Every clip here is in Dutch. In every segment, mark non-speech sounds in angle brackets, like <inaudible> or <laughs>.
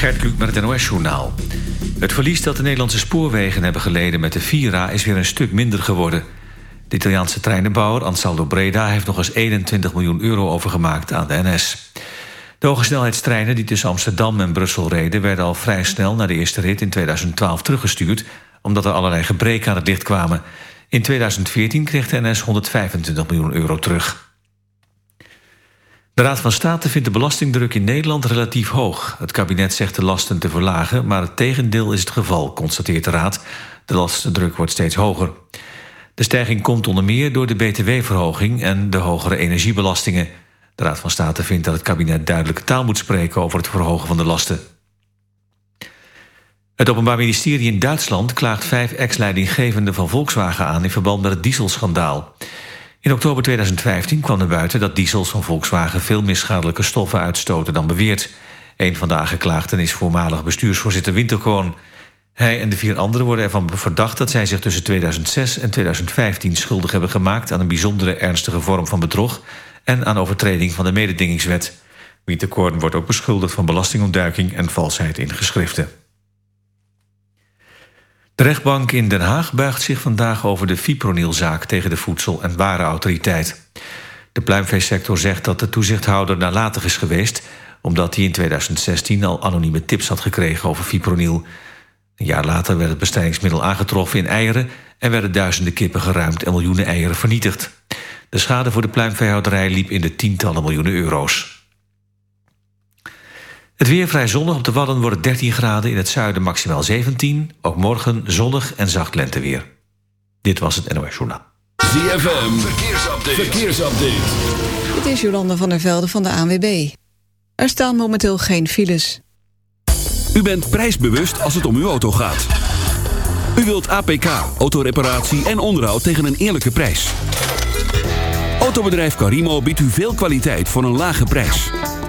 Gert Kluk met het NOS-journaal. Het verlies dat de Nederlandse spoorwegen hebben geleden met de Vira... is weer een stuk minder geworden. De Italiaanse treinenbouwer Ansaldo Breda... heeft nog eens 21 miljoen euro overgemaakt aan de NS. De hogesnelheidstreinen die tussen Amsterdam en Brussel reden... werden al vrij snel na de eerste rit in 2012 teruggestuurd... omdat er allerlei gebreken aan het licht kwamen. In 2014 kreeg de NS 125 miljoen euro terug. De Raad van State vindt de belastingdruk in Nederland relatief hoog. Het kabinet zegt de lasten te verlagen, maar het tegendeel is het geval, constateert de Raad. De lastendruk wordt steeds hoger. De stijging komt onder meer door de btw-verhoging en de hogere energiebelastingen. De Raad van State vindt dat het kabinet duidelijke taal moet spreken over het verhogen van de lasten. Het Openbaar Ministerie in Duitsland klaagt vijf ex-leidinggevenden van Volkswagen aan in verband met het dieselschandaal. In oktober 2015 kwam er buiten dat diesels van Volkswagen... veel meer schadelijke stoffen uitstoten dan beweerd. Een van de aangeklaagden is voormalig bestuursvoorzitter Winterkoon. Hij en de vier anderen worden ervan verdacht... dat zij zich tussen 2006 en 2015 schuldig hebben gemaakt... aan een bijzondere ernstige vorm van bedrog... en aan overtreding van de mededingingswet. Winterkoorn wordt ook beschuldigd van belastingontduiking... en valsheid in geschriften. De rechtbank in Den Haag buigt zich vandaag over de fipronilzaak... tegen de Voedsel- en Warenautoriteit. De pluimveesector zegt dat de toezichthouder nalatig is geweest... omdat hij in 2016 al anonieme tips had gekregen over fipronil. Een jaar later werd het bestrijdingsmiddel aangetroffen in eieren... en werden duizenden kippen geruimd en miljoenen eieren vernietigd. De schade voor de pluimveehouderij liep in de tientallen miljoenen euro's. Het weer vrij zonnig. Op de Wadden wordt 13 graden. In het zuiden maximaal 17. Ook morgen zonnig en zacht lenteweer. Dit was het NOS Journaal. ZFM. Verkeersupdate. Verkeersupdate. Dit is Jolanda van der Velde van de ANWB. Er staan momenteel geen files. U bent prijsbewust als het om uw auto gaat. U wilt APK, autoreparatie en onderhoud tegen een eerlijke prijs. Autobedrijf Carimo biedt u veel kwaliteit voor een lage prijs.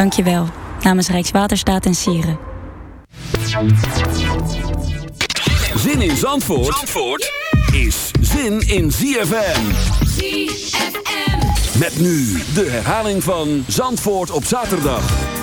Dank je wel. Namens Rijkswaterstaat en Sieren. Zin in Zandvoort, Zandvoort is zin in ZFM. ZFM. Met nu de herhaling van Zandvoort op zaterdag.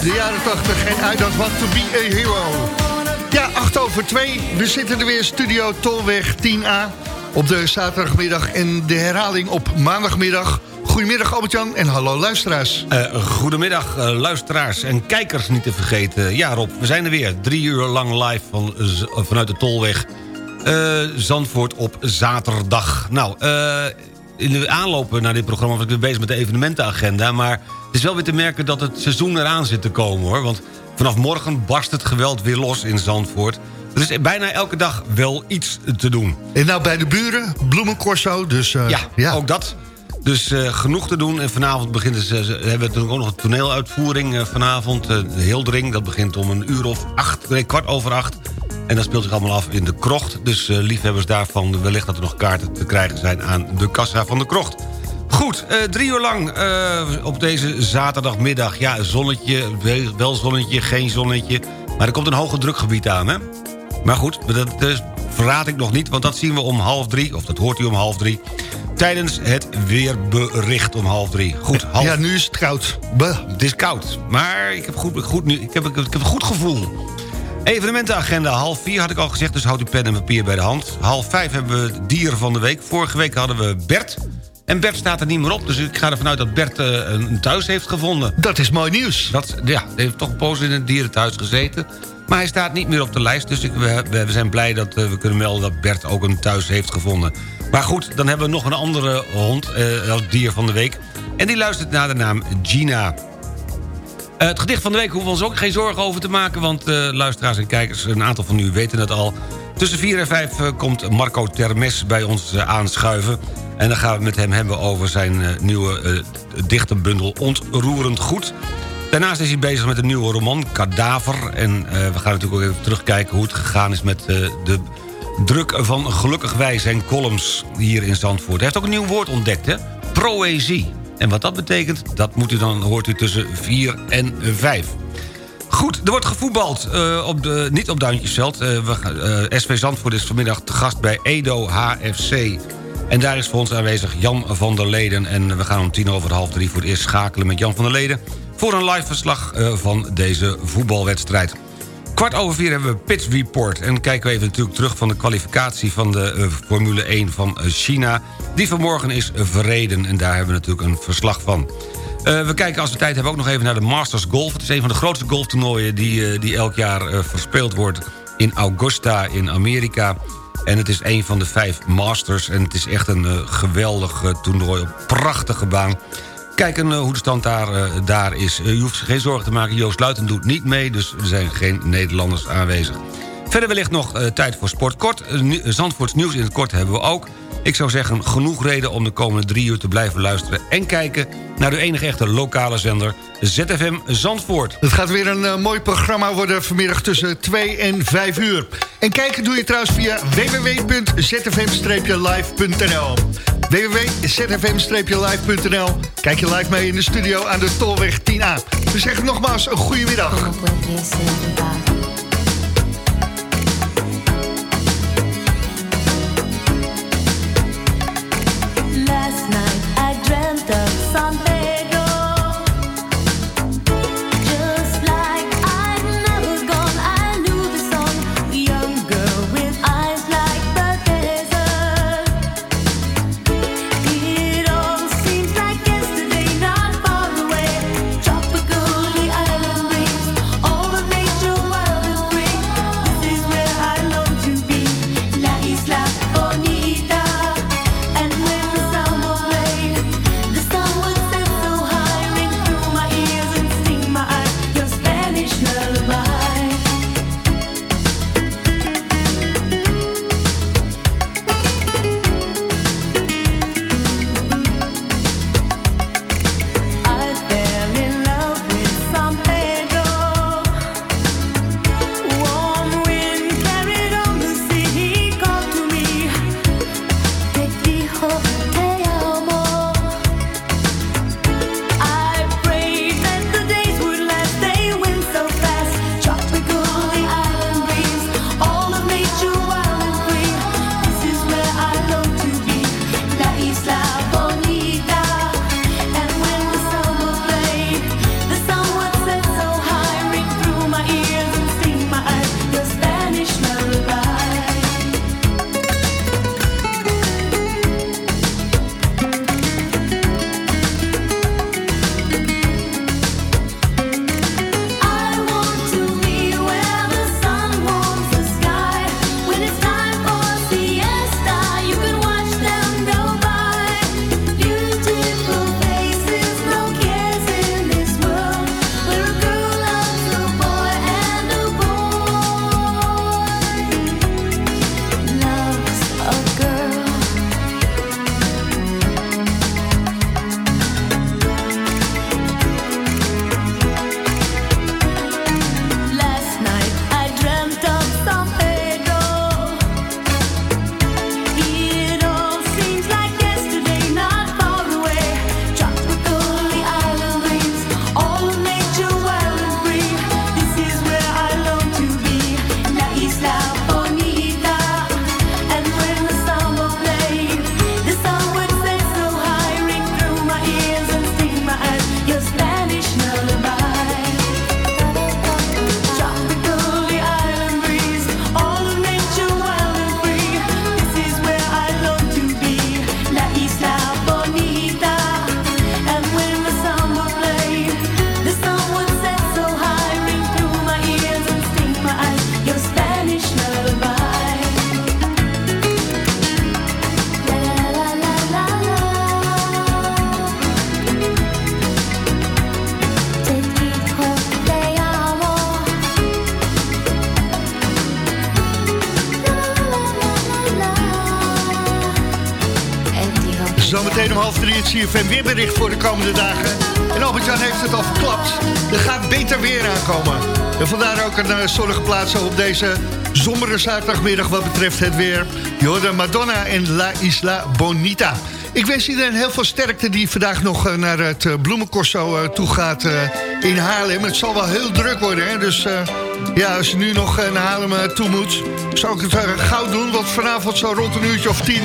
De jaren 80 en I don't want to be a hero. Ja, 8 over 2. We zitten er weer Studio Tolweg 10A. Op de zaterdagmiddag en de herhaling op maandagmiddag. Goedemiddag Albert-Jan en hallo luisteraars. Uh, goedemiddag uh, luisteraars en kijkers niet te vergeten. Ja Rob, we zijn er weer. Drie uur lang live van, vanuit de Tolweg uh, Zandvoort op zaterdag. Nou, in de aanloop naar dit programma was ik weer bezig met de evenementenagenda... maar het is wel weer te merken dat het seizoen eraan zit te komen, hoor. Want vanaf morgen barst het geweld weer los in Zandvoort. Er is bijna elke dag wel iets te doen. En nou bij de buren, bloemencorso, dus... Uh, ja, ja, ook dat. Dus uh, genoeg te doen. En vanavond begint uh, hebben we natuurlijk ook nog een toneeluitvoering. Uh, vanavond, uh, Hildering, dat begint om een uur of acht, nee, kwart over acht. En dat speelt zich allemaal af in de krocht. Dus uh, liefhebbers daarvan, wellicht dat er nog kaarten te krijgen zijn... aan de kassa van de krocht. Goed, uh, drie uur lang uh, op deze zaterdagmiddag. Ja, zonnetje, wel zonnetje, geen zonnetje. Maar er komt een hoge drukgebied aan, hè? Maar goed, dat dus verraad ik nog niet... want dat zien we om half drie, of dat hoort u om half drie... tijdens het weerbericht om half drie. Goed, half... Ja, nu is het koud. Buh. Het is koud, maar ik heb, goed, goed, ik heb, ik heb een goed gevoel. Evenementenagenda, half vier had ik al gezegd, dus houd uw pen en papier bij de hand. Half vijf hebben we dier van de week. Vorige week hadden we Bert. En Bert staat er niet meer op, dus ik ga ervan uit dat Bert uh, een thuis heeft gevonden. Dat is mooi nieuws. Dat, ja, hij heeft toch een poos in een dierenthuis gezeten. Maar hij staat niet meer op de lijst, dus ik, we, we, zijn blij dat uh, we kunnen melden... dat Bert ook een thuis heeft gevonden. Maar goed, dan hebben we nog een andere hond uh, als dier van de week. En die luistert naar de naam Gina. Uh, het gedicht van de week hoeven we ons ook geen zorgen over te maken... want uh, luisteraars en kijkers, een aantal van u weten het al. Tussen 4 en 5 uh, komt Marco Termes bij ons aanschuiven. En dan gaan we het met hem hebben over zijn nieuwe dichterbundel Ontroerend Goed. Daarnaast is hij bezig met een nieuwe roman, Kadaver. En we gaan natuurlijk ook even terugkijken hoe het gegaan is met de druk van Gelukkig Wij zijn columns hier in Zandvoort. Hij heeft ook een nieuw woord ontdekt, hè? Proëzie. En wat dat betekent, dat moet u dan, hoort u tussen 4 en 5. Goed, er wordt gevoetbald, uh, op de, niet op Duintjesveld. Uh, we, uh, SV Zandvoort is vanmiddag te gast bij Edo HFC. En daar is voor ons aanwezig Jan van der Leden. En we gaan om tien over half drie voor het eerst schakelen met Jan van der Leden... voor een live verslag van deze voetbalwedstrijd. Kwart over vier hebben we Pits Report. En kijken we even natuurlijk terug van de kwalificatie van de uh, Formule 1 van China. Die vanmorgen is verreden en daar hebben we natuurlijk een verslag van. Uh, we kijken als we tijd hebben ook nog even naar de Masters Golf. Het is een van de grootste golftoernooien die, uh, die elk jaar verspeeld wordt in Augusta in Amerika. En het is een van de vijf Masters en het is echt een geweldig toernooi op prachtige baan kijken uh, hoe de stand daar, uh, daar is. U hoeft zich geen zorgen te maken, Joost Luiten doet niet mee... dus er zijn geen Nederlanders aanwezig. Verder wellicht nog tijd voor sport. Kort, Zandvoorts nieuws in het kort hebben we ook. Ik zou zeggen, genoeg reden om de komende drie uur te blijven luisteren... en kijken naar de enige echte lokale zender ZFM Zandvoort. Het gaat weer een uh, mooi programma worden vanmiddag tussen 2 en 5 uur. En kijken doe je trouwens via www.zfm-live.nl www.zfm-live.nl Kijk je live mee in de studio aan de Tolweg 10A. We zeggen nogmaals een goede middag. CFM weerbericht voor de komende dagen. En Albert-Jan heeft het al verklapt. Er gaat beter weer aankomen. En vandaar ook een uh, zonnige op deze zombere zaterdagmiddag wat betreft het weer. Je Madonna en La Isla Bonita. Ik wens iedereen heel veel sterkte die vandaag nog uh, naar het uh, bloemencorso toe gaat in Haarlem. Het zal wel heel druk worden, hè? dus ja, als je nu nog naar Haarlem toe moet... zou ik het gauw doen, want vanavond zo rond een uurtje of tien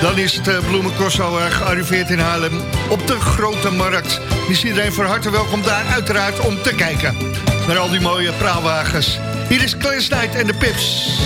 dan is het uh, Bloemencorso uh, gearriveerd in Haarlem op de Grote Markt. Is iedereen van harte welkom daar uiteraard om te kijken. Naar al die mooie praalwagens. Hier is Clan Night en de Pips.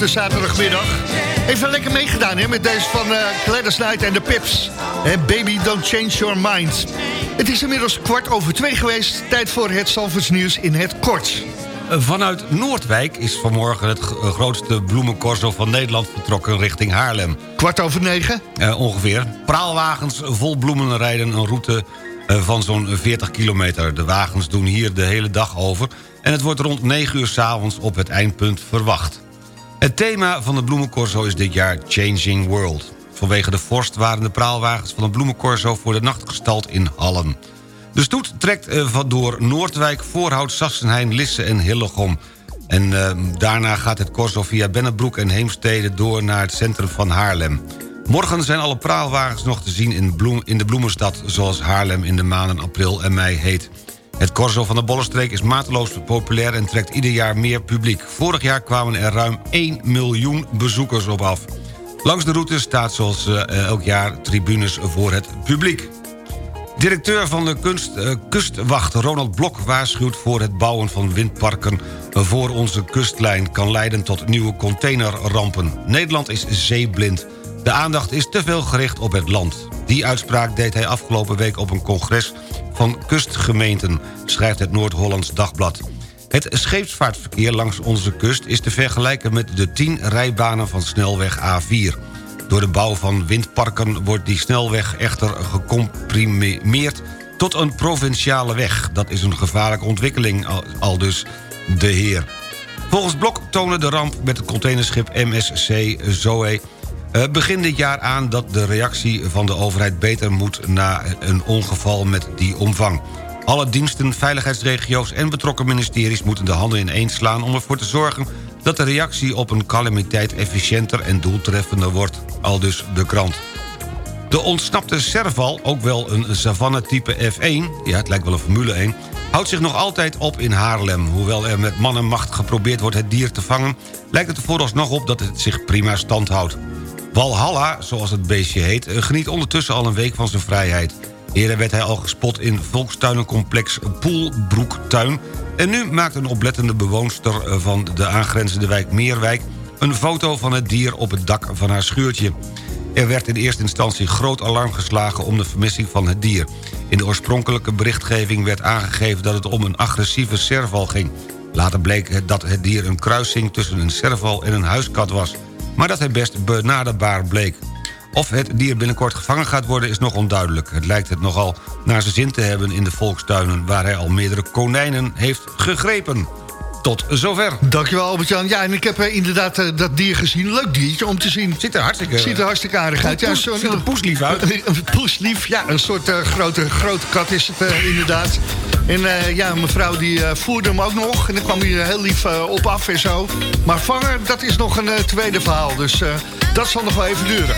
De zaterdagmiddag. Even lekker meegedaan hè, met deze van uh, Gladys Knight en de Pips. En Baby Don't Change Your Mind. Het is inmiddels kwart over twee geweest. Tijd voor het Zalvoorts nieuws in het kort. Vanuit Noordwijk is vanmorgen het grootste bloemencorso van Nederland vertrokken richting Haarlem. Kwart over negen? Uh, ongeveer. Praalwagens vol bloemen rijden een route van zo'n 40 kilometer. De wagens doen hier de hele dag over... en het wordt rond 9 uur s'avonds op het eindpunt verwacht. Het thema van de bloemencorso is dit jaar Changing World. Vanwege de vorst waren de praalwagens van de bloemencorso... voor de nacht gestald in Hallen. De stoet trekt uh, door Noordwijk, Voorhout, Sassenheim, Lisse en Hillegom. En uh, daarna gaat het corso via Bennebroek en Heemstede... door naar het centrum van Haarlem. Morgen zijn alle praalwagens nog te zien in, in de bloemenstad... zoals Haarlem in de maanden april en mei heet. Het corso van de Bollenstreek is mateloos populair... en trekt ieder jaar meer publiek. Vorig jaar kwamen er ruim 1 miljoen bezoekers op af. Langs de route staat zoals uh, elk jaar tribunes voor het publiek. Directeur van de kunst, uh, kustwacht Ronald Blok waarschuwt voor het bouwen van windparken voor onze kustlijn kan leiden tot nieuwe containerrampen. Nederland is zeeblind. De aandacht is te veel gericht op het land. Die uitspraak deed hij afgelopen week op een congres van kustgemeenten, schrijft het Noord-Hollands Dagblad. Het scheepsvaartverkeer langs onze kust is te vergelijken met de 10 rijbanen van snelweg A4. Door de bouw van windparken wordt die snelweg echter gecomprimeerd tot een provinciale weg. Dat is een gevaarlijke ontwikkeling, al dus de heer. Volgens Blok tonen de ramp met het containerschip MSC Zoe begin dit jaar aan dat de reactie van de overheid beter moet... na een ongeval met die omvang. Alle diensten, veiligheidsregio's en betrokken ministeries... moeten de handen ineens slaan om ervoor te zorgen... dat de reactie op een calamiteit efficiënter en doeltreffender wordt. Al dus de krant. De ontsnapte serval, ook wel een savanne-type F1... ja, het lijkt wel een Formule 1... houdt zich nog altijd op in Haarlem. Hoewel er met man en macht geprobeerd wordt het dier te vangen... lijkt het er vooralsnog op dat het zich prima stand houdt. Walhalla, zoals het beestje heet, geniet ondertussen al een week van zijn vrijheid. Eerder werd hij al gespot in volkstuinencomplex Poelbroektuin... en nu maakt een oplettende bewoonster van de aangrenzende wijk Meerwijk... een foto van het dier op het dak van haar schuurtje. Er werd in eerste instantie groot alarm geslagen om de vermissing van het dier. In de oorspronkelijke berichtgeving werd aangegeven dat het om een agressieve serval ging. Later bleek dat het dier een kruising tussen een serval en een huiskat was maar dat hij best benaderbaar bleek. Of het dier binnenkort gevangen gaat worden is nog onduidelijk. Het lijkt het nogal naar zijn zin te hebben in de volkstuinen... waar hij al meerdere konijnen heeft gegrepen. Tot zover. Dankjewel Albert-Jan. Ja, en ik heb uh, inderdaad uh, dat dier gezien. Leuk diertje om te zien. Ziet er hartstikke, Ziet er hartstikke aardig uit. Ja, zo, ziet er poeslief uit. <laughs> Een poeslief, ja. Een soort uh, grote, grote kat is het inderdaad. En ja, mevrouw die voerde hem ook nog. En dan kwam hij heel lief op af en zo. Maar vangen, dat is nog een tweede verhaal. Dus dat zal nog wel even duren.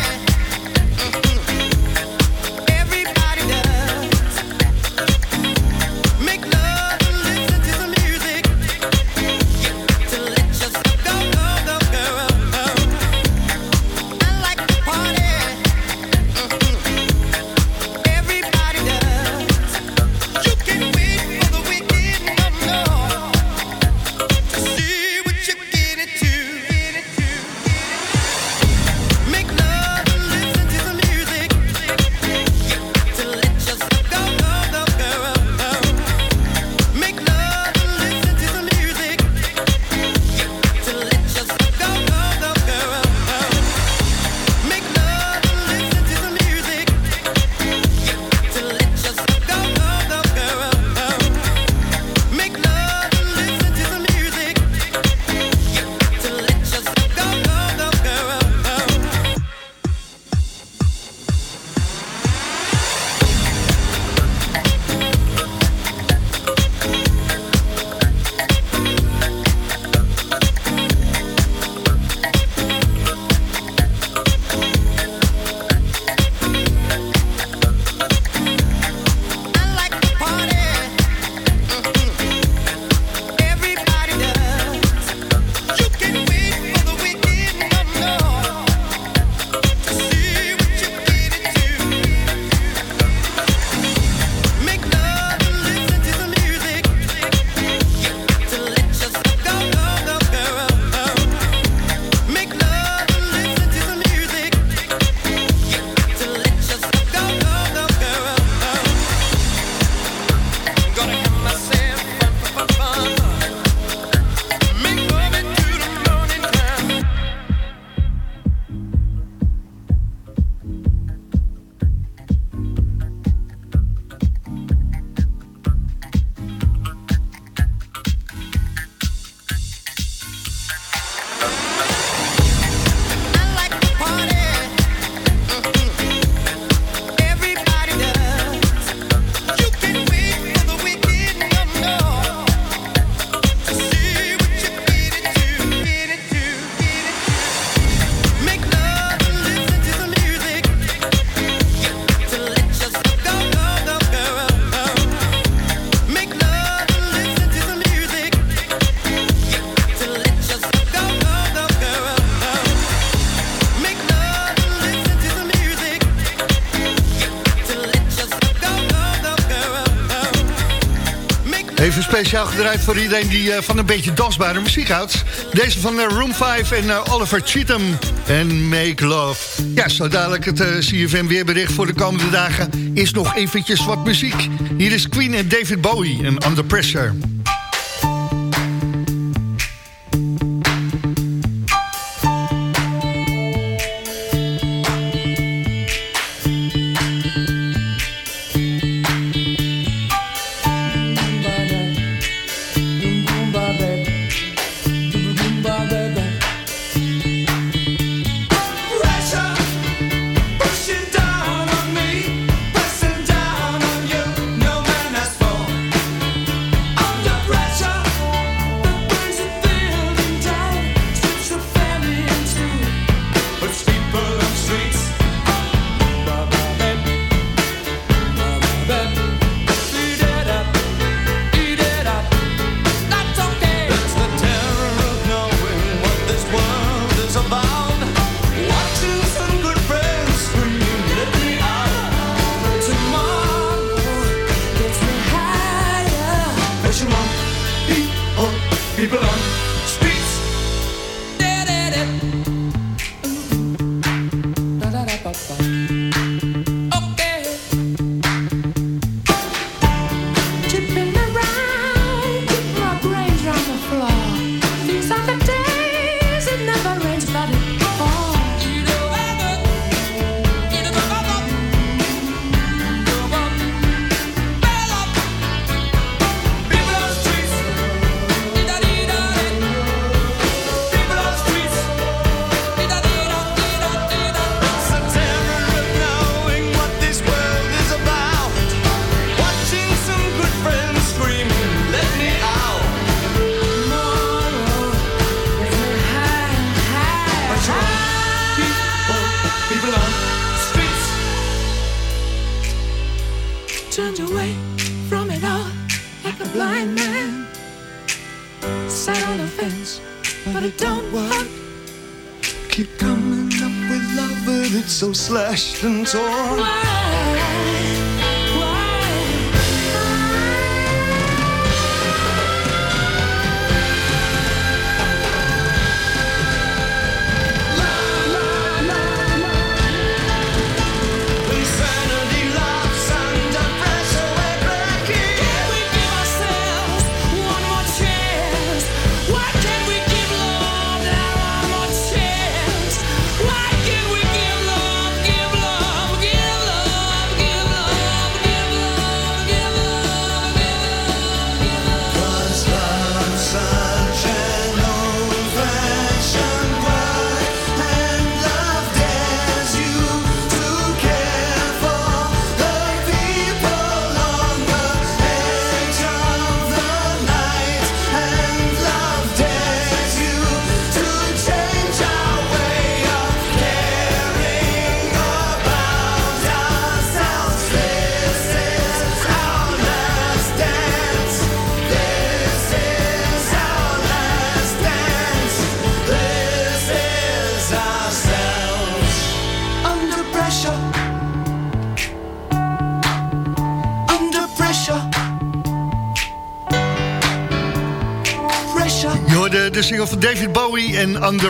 Gedraaid voor iedereen die van een beetje dansbare muziek houdt. Deze van Room 5 en Oliver Cheatham en Make Love. Ja, zo dadelijk het CFM weerbericht voor de komende dagen... is nog eventjes wat muziek. Hier is Queen en David Bowie en Under Pressure.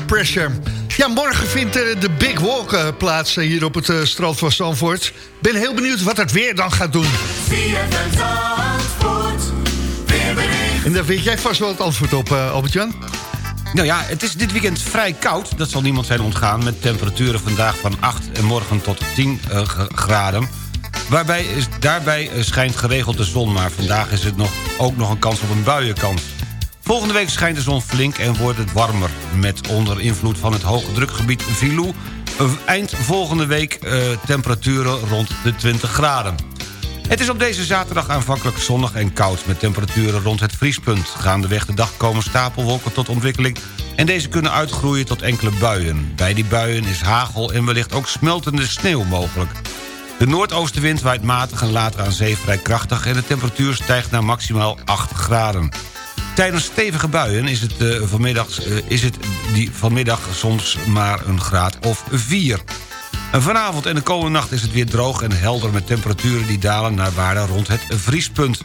Pressure. Ja, morgen vindt uh, de Big Walk uh, plaats uh, hier op het strand van Zandvoort. Ben heel benieuwd wat het weer dan gaat doen. En daar weet jij vast wel het antwoord op, Albert-Jan. Nou ja, het is dit weekend vrij koud. Dat zal niemand zijn ontgaan. Met temperaturen vandaag van 8 en morgen tot 10 graden. Waarbij, daarbij schijnt geregeld de zon. Maar vandaag is het nog, ook nog een kans op een buienkans. Volgende week schijnt de zon flink en wordt het warmer. Met onder invloed van het hoge drukgebied Filou... eind volgende week uh, temperaturen rond de 20 graden. Het is op deze zaterdag aanvankelijk zonnig en koud... met temperaturen rond het vriespunt. Gaandeweg de dag komen stapelwolken tot ontwikkeling... en deze kunnen uitgroeien tot enkele buien. Bij die buien is hagel en wellicht ook smeltende sneeuw mogelijk. De noordoostenwind waait matig en later aan zee vrij krachtig... en de temperatuur stijgt naar maximaal 8 graden. Tijdens stevige buien is het, uh, vanmiddag, uh, is het die vanmiddag soms maar een graad of 4. En vanavond en de komende nacht is het weer droog en helder... met temperaturen die dalen naar waarde rond het vriespunt.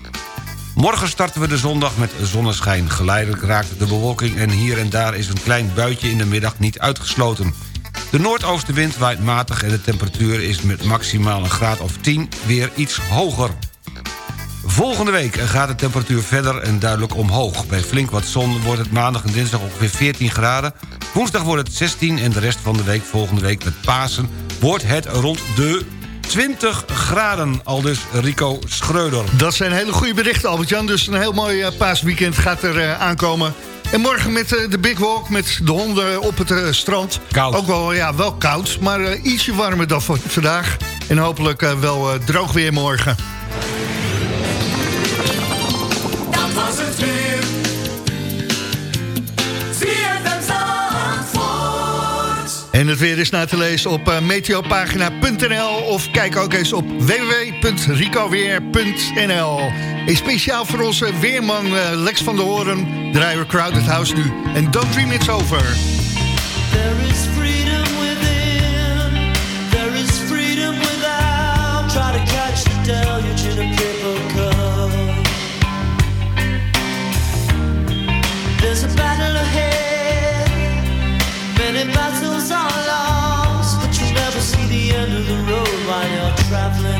Morgen starten we de zondag met zonneschijn. Geleidelijk raakt de bewolking en hier en daar is een klein buitje in de middag niet uitgesloten. De noordoostenwind waait matig en de temperatuur is met maximaal een graad of 10 weer iets hoger. Volgende week gaat de temperatuur verder en duidelijk omhoog. Bij flink wat zon wordt het maandag en dinsdag ongeveer 14 graden. Woensdag wordt het 16 en de rest van de week volgende week met Pasen... wordt het rond de 20 graden, al dus Rico Schreuder. Dat zijn hele goede berichten, Albert-Jan. Dus een heel mooi uh, paasweekend gaat er uh, aankomen. En morgen met uh, de Big Walk, met de honden op het strand. Koud. Ook wel, ja, wel koud, maar ietsje warmer dan vandaag. En hopelijk wel droog weer morgen. En het weer is na te lezen op uh, meteopagina.nl of kijk ook eens op www.ricoweer.nl. En speciaal voor onze weerman uh, Lex van der Hoorn draaien we Crowded House nu. En Don't Dream It's Over. There is freedom within, there is freedom without. Try to catch the deluge in a paper cup. There's a battle ahead, many battles the end of the road while you're traveling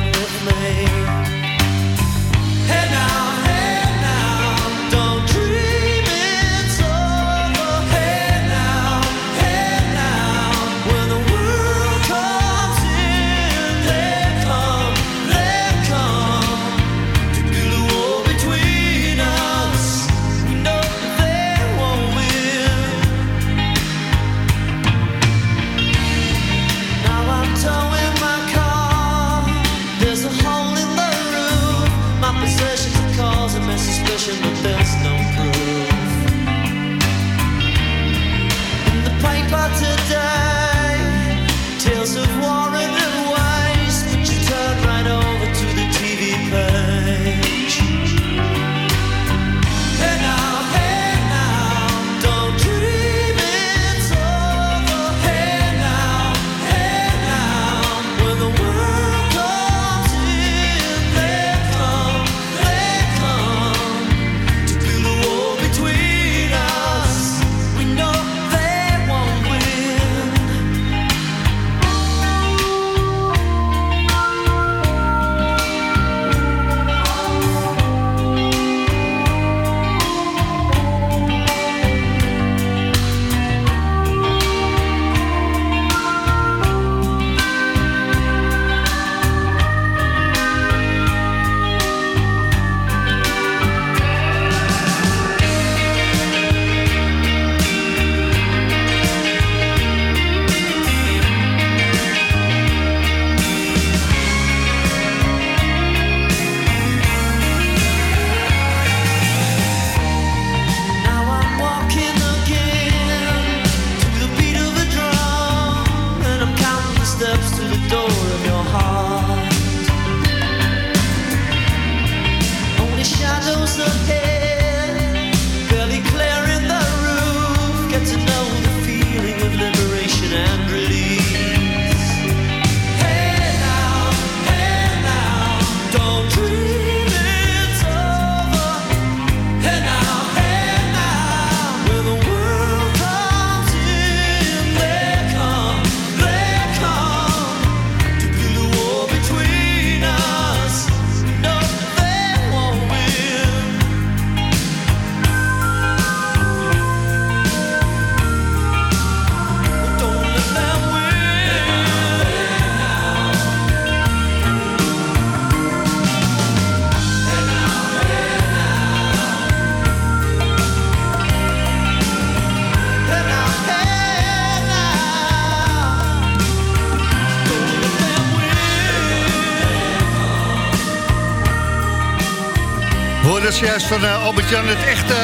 van uh, Albert-Jan. Het echte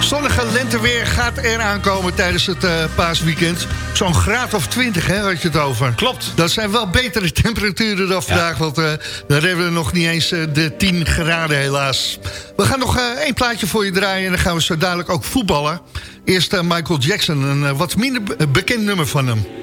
zonnige lenteweer gaat eraan komen tijdens het uh, paasweekend. Zo'n graad of 20, hè, had je het over. Klopt. Dat zijn wel betere <laughs> temperaturen dan vandaag, want uh, daar hebben we nog niet eens uh, de 10 graden helaas. We gaan nog één plaatje voor je draaien en dan gaan we zo dadelijk ook voetballen. Eerst Michael Jackson, een wat minder bekend nummer van hem.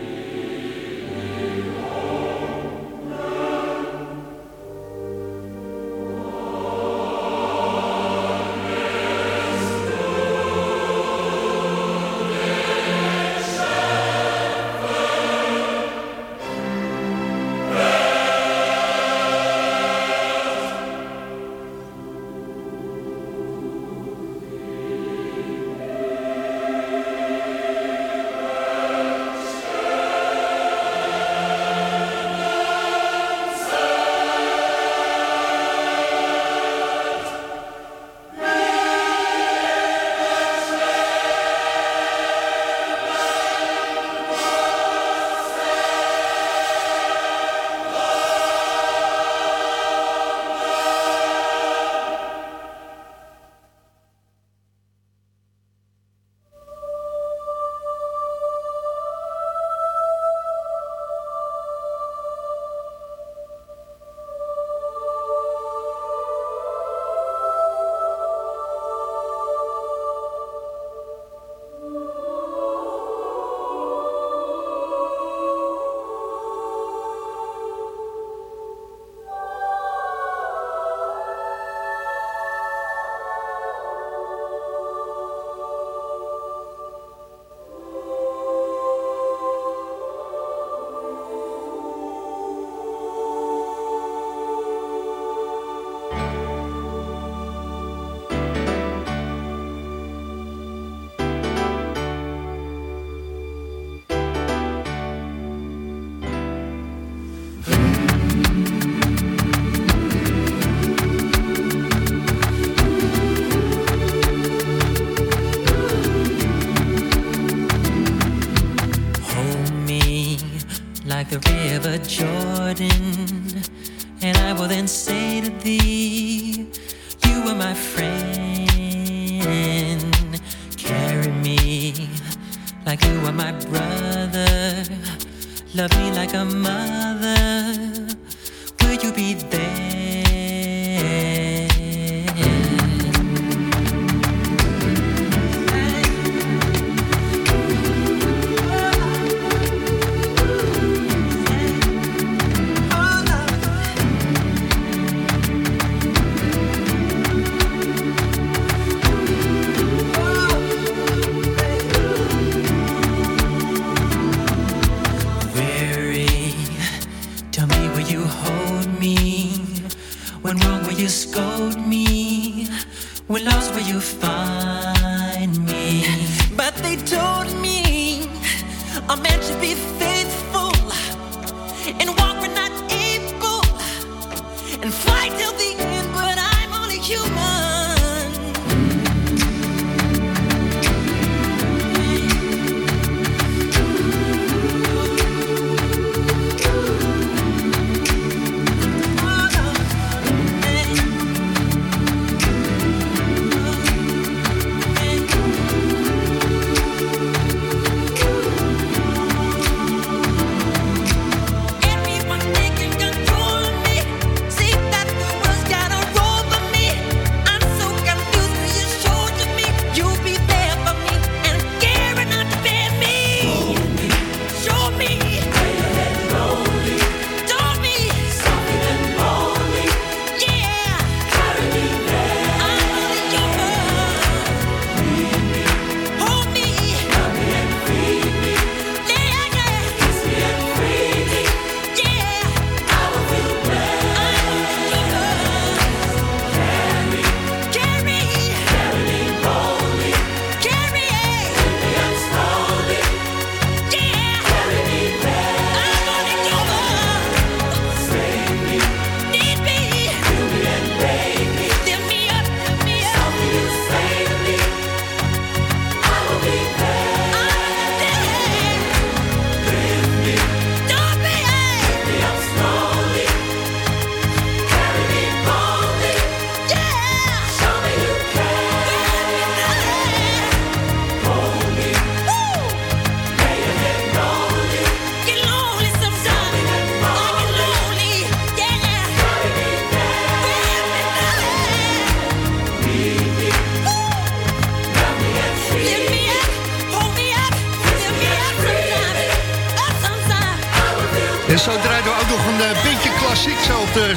Like you are my brother. Love me like a mother. Will you be there? When lost, will you find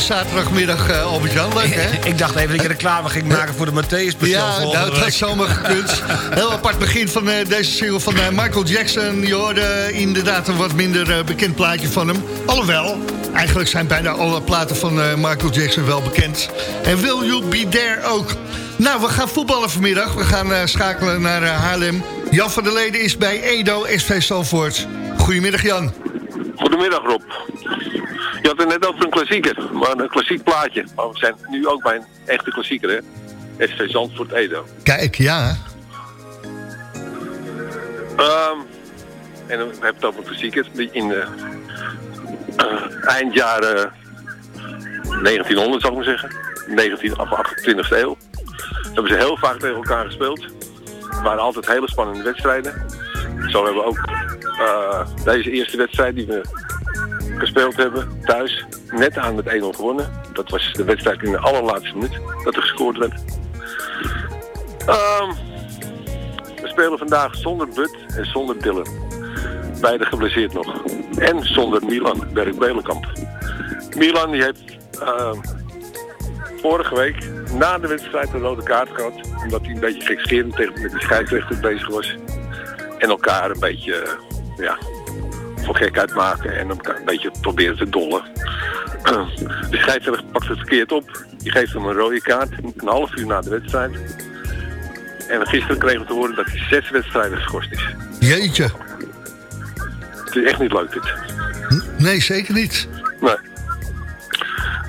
zaterdagmiddag, eh Albert-Jan. Leuk, hè? <laughs> Ik dacht even dat je reclame ging maken voor de Matthäus Ja, nou, dat had zomaar gekund. <laughs> Heel apart begin van eh, deze single van eh, Michael Jackson. Je hoorde inderdaad een wat minder eh, bekend plaatje van hem. Alhoewel, eigenlijk zijn bijna alle platen van eh, Michael Jackson wel bekend. En Will You Be There ook. Nou, we gaan voetballen vanmiddag. We gaan eh, schakelen naar Haarlem. Jan van der Leden is bij Edo SV Zalvoort. Goedemiddag, Jan. Goedemiddag Rob. Je had het net over een klassieker, maar een klassiek plaatje. Maar we zijn nu ook bij een echte klassieker, hè? SV Zandvoort Edo. Kijk, ja. Ehm, en dan heb je het over een klassieker. In de eind jaren 1900, zou ik maar zeggen. 19 of 28e eeuw. Hebben ze heel vaak tegen elkaar gespeeld. Het waren altijd hele spannende wedstrijden. Zo hebben we ook eh, deze eerste wedstrijd die we gespeeld hebben thuis net aan met 1-0 gewonnen. Dat was de wedstrijd in de allerlaatste minuut dat er gescoord werd. Ehm, we spelen vandaag zonder Bud en zonder Dylan. Beide geblesseerd nog. En zonder Milan, Berk Belenkamp. Milan die heeft ehm, vorige week na de wedstrijd een rode kaart gehad. Omdat hij een beetje gekscherend tegen de scheidsrechter bezig was. En elkaar een beetje, ja, voor gekheid maken en elkaar een beetje proberen te dollen. <clears throat> De scheidsrechter pakt het verkeerd op. Die geeft hem een rode kaart, een half uur na de wedstrijd. En gisteren kregen we te horen dat hij zes wedstrijden geschorst is. Jeetje. Het is echt niet leuk dit. Nee, zeker niet. Nee.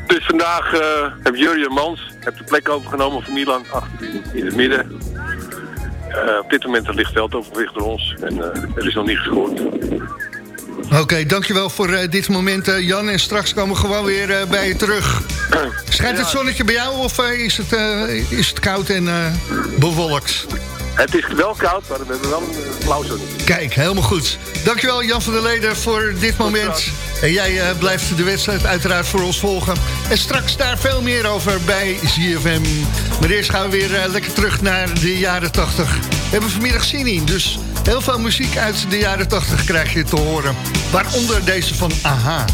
Dus vandaag eh heeft Jurjen Mans heeft de plek overgenomen van Milan achter in, het midden. Eh, op dit moment ligt veldoverwicht door ons en eh, er is nog niet gescoord. Oké, dankjewel voor eh, dit moment, eh, Jan. En straks komen we gewoon weer eh, bij je terug. <clears throat> Schijnt het zonnetje bij jou of is, het, is het koud en bewolkt? Het is wel koud, maar we hebben wel een blauw zonnetje. Kijk, helemaal goed. Dankjewel Jan van der Leden voor dit moment. En jij blijft de wedstrijd uiteraard voor ons volgen. En straks daar veel meer over bij ZFM. Maar eerst gaan we weer lekker terug naar de jaren 80. We hebben vanmiddag zin in, dus heel veel muziek uit de jaren 80 krijg je te horen. Waaronder deze van AHA.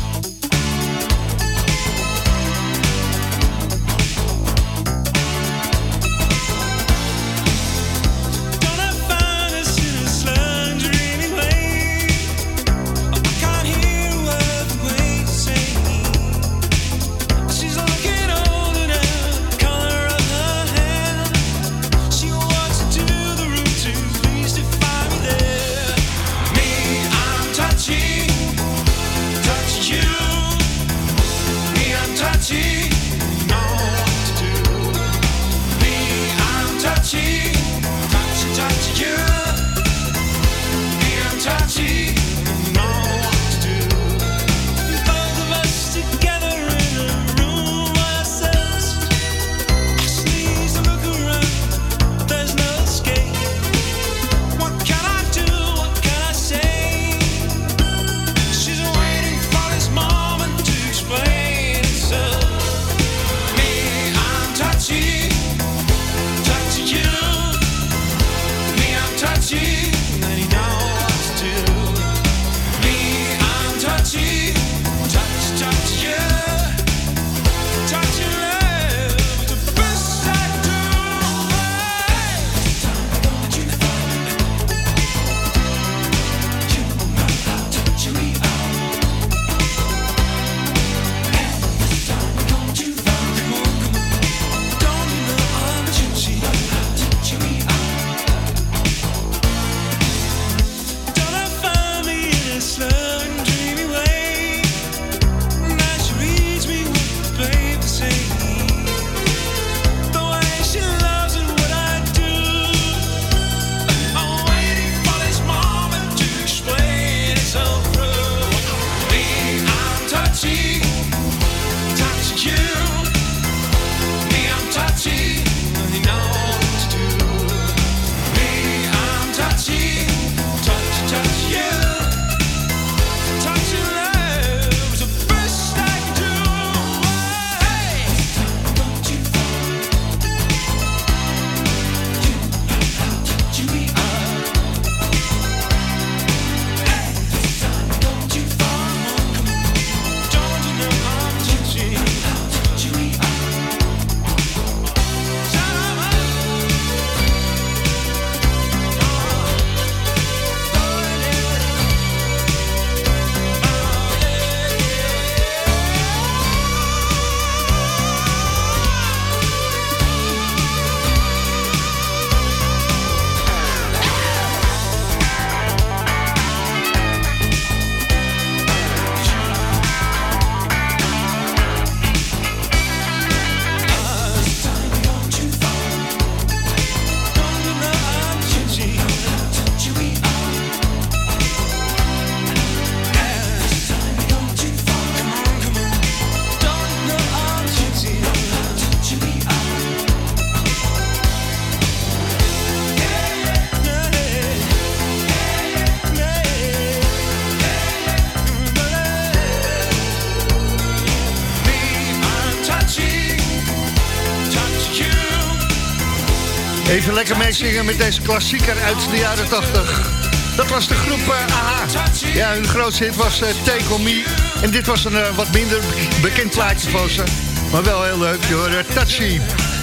Lekker meezingen met deze klassieker uit de jaren 80. Dat was de groep uh, AHA. Ja, hun grootste hit was uh, Take On Me. En dit was een uh, wat minder bekend plaatje van ze. Maar wel heel leuk, je hoort Touchy.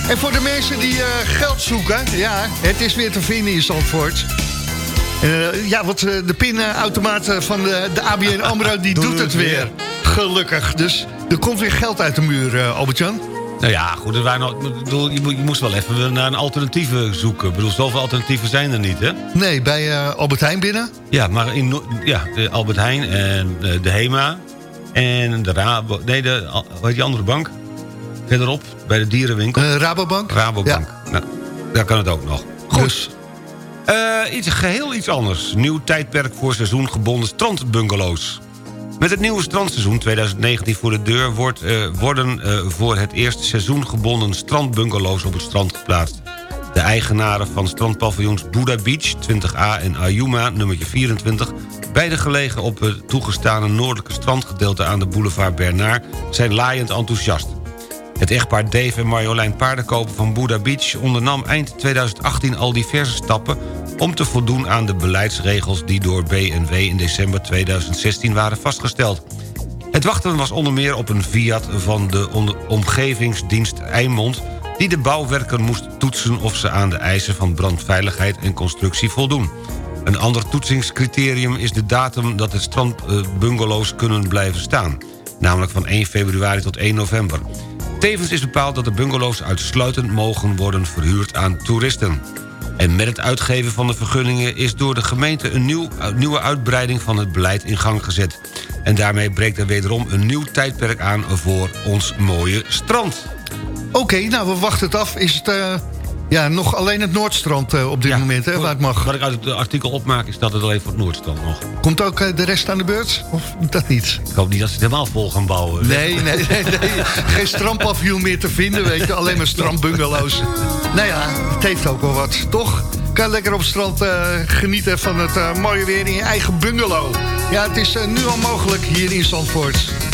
En voor de mensen die geld zoeken... Ja, het is weer te vinden in Zandvoort. ja, want de pinautomaat van de, de ABN AMRO... die <laughs> doet het weer. Gelukkig. Dus er komt weer geld uit de muur, Albert-Jan. Nou ja, goed, waren ik bedoel, je, moest wel even naar een alternatieve zoeken. Ik bedoel, zoveel alternatieven zijn er niet, hè? Nee, bij uh, Albert Heijn binnen? Ja, maar in ja, Albert Heijn en de, de HEMA en de Rabo... Nee, de, hoe heet die andere bank? Verderop, bij de dierenwinkel. Uh, Rabobank? Rabobank. Ja. Nou, daar kan het ook nog. Goed. Dus. Iets, geheel iets anders. Nieuw tijdperk voor seizoengebonden strandbungalows. Met het nieuwe strandseizoen 2019 voor de deur... Wordt, uh, worden uh, voor het eerste seizoen gebonden strandbungalows op het strand geplaatst. De eigenaren van strandpaviljoens Buddha Beach 20A en Ayuma nummertje 24... beide gelegen op het toegestane noordelijke strandgedeelte aan de boulevard Bernard... zijn laaiend enthousiast. Het echtpaar Dave en Marjolein Paardenkoper van Buddha Beach... ondernam eind 2018 al diverse stappen om te voldoen aan de beleidsregels... die door BNW in december 2016 waren vastgesteld. Het wachten was onder meer op een fiat van de omgevingsdienst Eimond... die de bouwwerken moest toetsen of ze aan de eisen van brandveiligheid en constructie voldoen. Een ander toetsingscriterium is de datum dat de strandbungalows kunnen blijven staan. Namelijk van 1 februari tot 1 november. Tevens is bepaald dat de bungalows uitsluitend mogen worden verhuurd aan toeristen. En met het uitgeven van de vergunningen is door de gemeente... een nieuw, nieuwe uitbreiding van het beleid in gang gezet. En daarmee breekt er wederom een nieuw tijdperk aan voor ons mooie strand. Oké, nou, we wachten het af. Is het... Uh... Ja, nog alleen het Noordstrand uh, op dit ja, moment, hè, waar het mag. Wat ik uit het artikel opmaak, is dat het alleen voor het Noordstrand nog. Komt ook uh, de rest aan de beurt? Of dat niet? Ik hoop niet dat ze het helemaal vol gaan bouwen. Nee, nee, nee. nee. Geen strandpavioen meer te vinden, weet je. Alleen maar strandbungalows. nou ja, het heeft ook wel wat, toch? Kan lekker op het strand uh, genieten van het mooie weer in je eigen bungalow. Ja, het is nu al mogelijk hier in Zandvoort.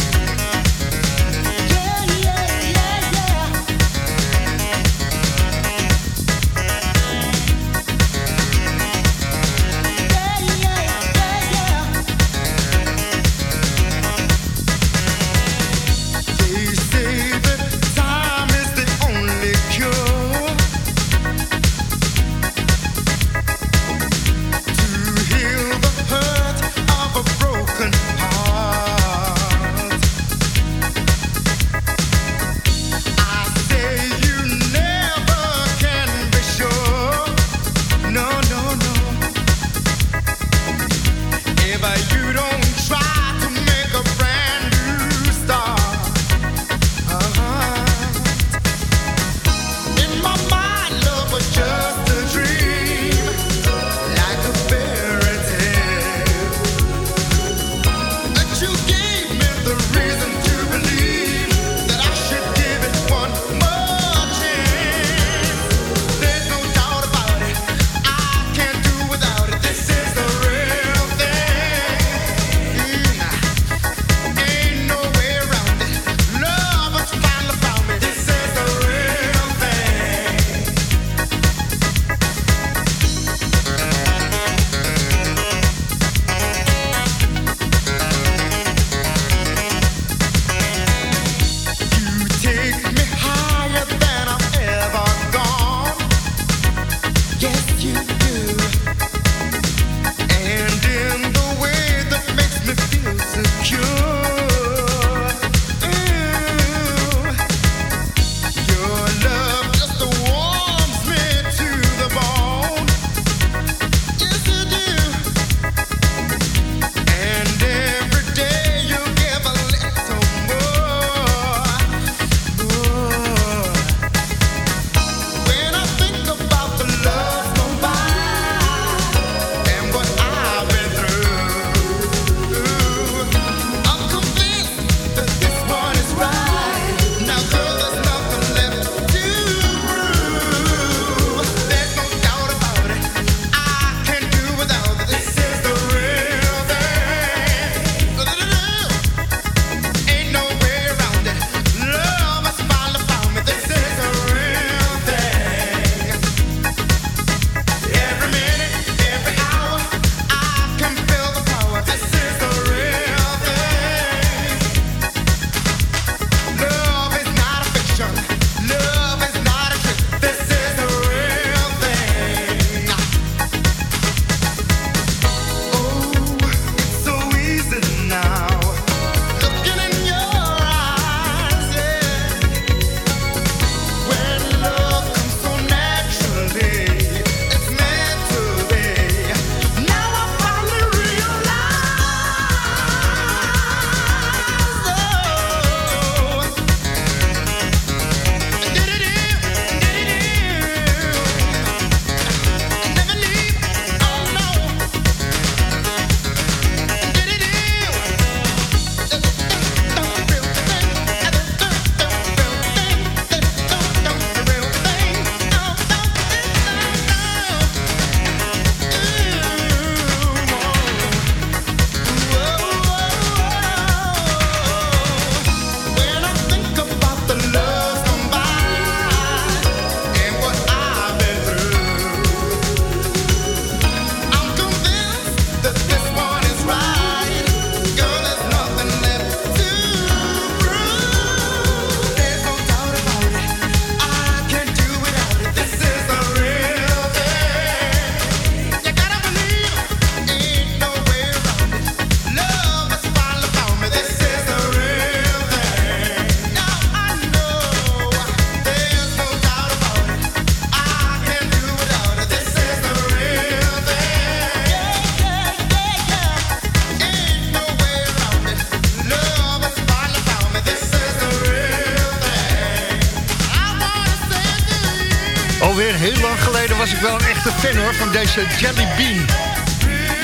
Deze Jelly Bean.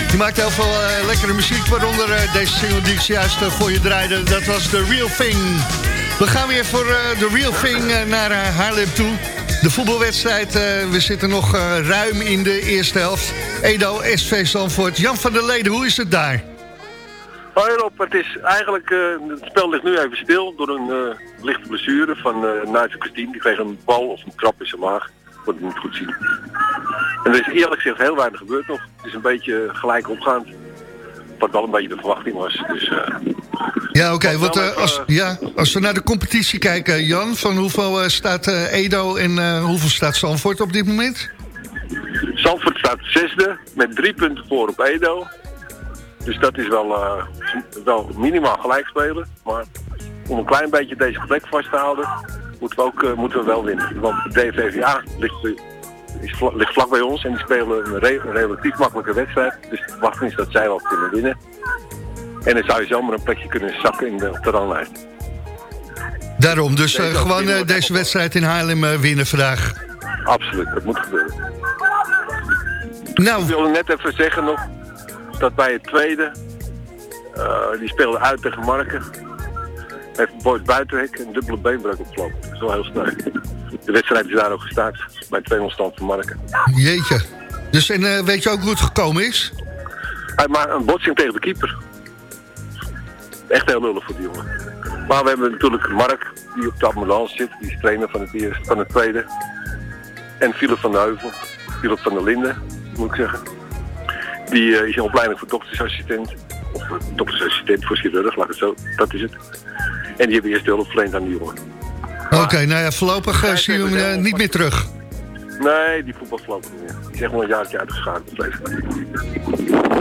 Die maakt heel veel uh, lekkere muziek, waaronder uh, deze single die ik juist uh, voor je draaide. Dat was The Real Thing. We gaan weer voor The Real Thing naar Haarlem toe. De voetbalwedstrijd, we zitten nog ruim in de eerste helft. Edo, SV Zandvoort. Jan van der Leden, hoe is het daar? Hoi Rob, het is eigenlijk, het spel ligt nu even stil door een lichte blessure van uh, Nigel Christine. Die kreeg een bal of een trap in zijn maag. Ik niet goed zien. En er is eerlijk gezegd heel weinig gebeurd nog. Het is een beetje gelijk opgaand. Wat wel een beetje de verwachting was. Dus, uh, ja, oké. Okay, als, ja, als we naar de competitie kijken, Jan, van hoeveel staat Edo en hoeveel staat Zandvoort op dit moment? Zandvoort staat zesde met drie punten voor op Edo. Dus dat is wel, wel minimaal gelijk spelen. Maar om een klein beetje deze plek vast te houden, moeten we, ook, moeten we wel winnen. Want de DVVA ligt, is, ligt vlak bij ons en die spelen een, re een relatief makkelijke wedstrijd. Dus de verwachting is dat zij wel kunnen winnen. En dan zou je zomaar een plekje kunnen zakken in de, op de ranglijst. Daarom, dus uh, gewoon uh, deze wedstrijd in Haarlem winnen vandaag. Absoluut, dat moet gebeuren. Nou. Ik wilde net even zeggen nog dat bij het tweede, die speelde uit tegen Marken heeft Boyd Buitenhek een dubbele beenbreuk opgelopen. Dat is wel heel sterk. De wedstrijd is daar ook gestart bij 2 stand van Marken. Jeetje. Dus en, uh, weet je ook hoe het gekomen is? Hij maakt een botsing tegen de keeper. Echt heel lullig voor die jongen. Maar we hebben natuurlijk Mark, die op de ambulance zit. Die is trainer van het, eerste, van het tweede. En Philip van de Heuvel. Philip van der Linden, moet ik zeggen. Die uh, is in opleiding voor doktersassistent. Of doktersassistent voor chirurg, laat het zo. Dat is het. En die hebben eerst hulp verleend aan die jongen. Oké, nou ja, voorlopig uh, zie je hem uh, niet meer terug. Nee, die voetbal voorlopig niet meer. Die is echt wel een jaartje uitgeschakeld.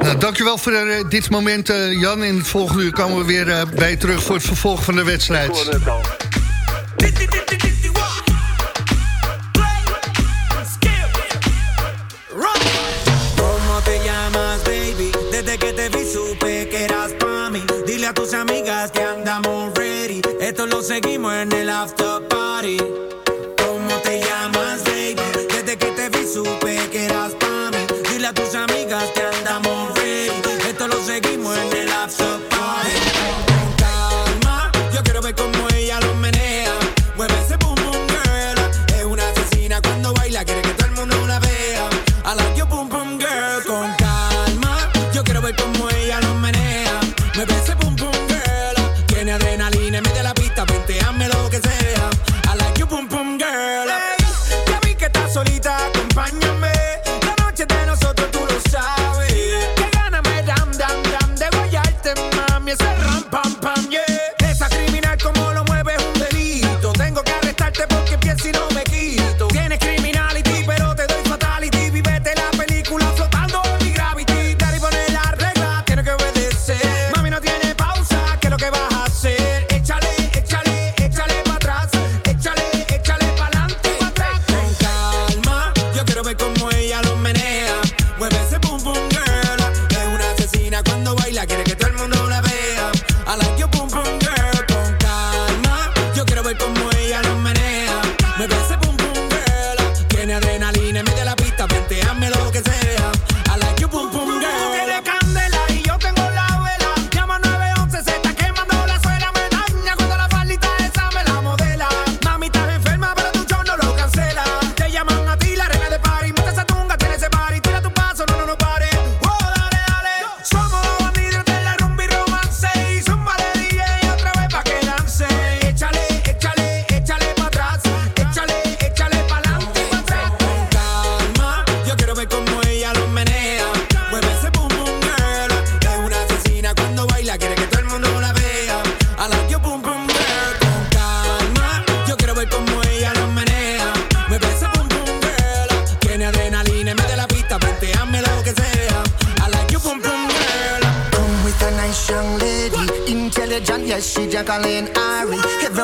Nou, dankjewel voor uh, dit moment, Jan. In het volgende uur komen we weer bij terug voor het vervolg van de wedstrijd. Que te vi supe que eras pa' mí. Dile a tus amigas que andamos ready. Esto lo seguimos en el after party.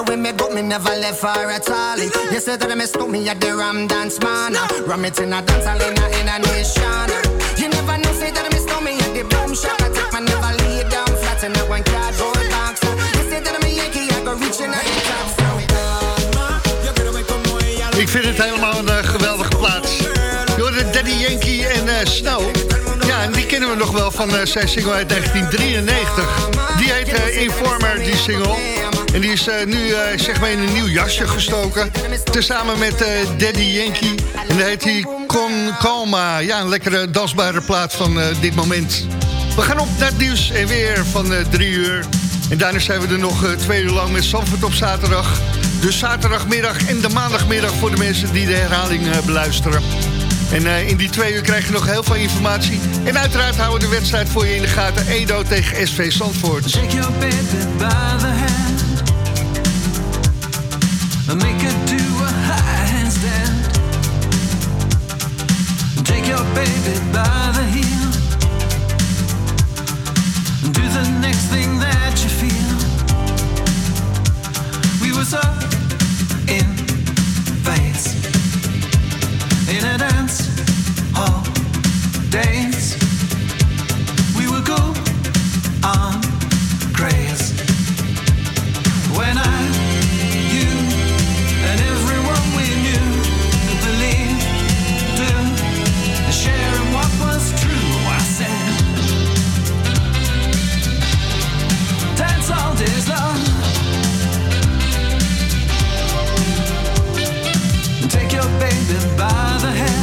Everywhere me go, me never left her at all. You said that me stop me at the Ram Dance Man. Ram it in a dance hall in a, in a nation. You never know, say that me stop me at the boom shop. I take my never lay down flat in a one cardboard box. You said that me Yankee, I go reaching out the top. Ik vind het helemaal een uh, geweldige Daddy Yankee en uh, Snow. En die kennen we nog wel van uh, zijn single uit 1993. Die heet uh, Informer, die single. En die is nu zeg maar in een nieuw jasje gestoken. Tezamen met Daddy Yankee. En dat heet hij Con Calma. Ja, een lekkere dansbare plaat van dit moment. We gaan op het nieuws en weer van drie uur. En daarna zijn we er nog twee uur lang met Zandvoort op zaterdag. De zaterdagmiddag en de maandagmiddag voor de mensen die de herhaling beluisteren. En uh, in die twee uur krijg je nog heel veel informatie. En uiteraard houden we de wedstrijd voor je in de gaten. Edo tegen SV Zandvoort. Take your baby by the hand. Make her do a handstand. Take your baby by the heel. Do the next thing that you feel. We were so days. We will go on craze. When I, you, and everyone we knew sharing what was true. I said, dance all long. Take your baby by the hair.